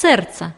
сердца.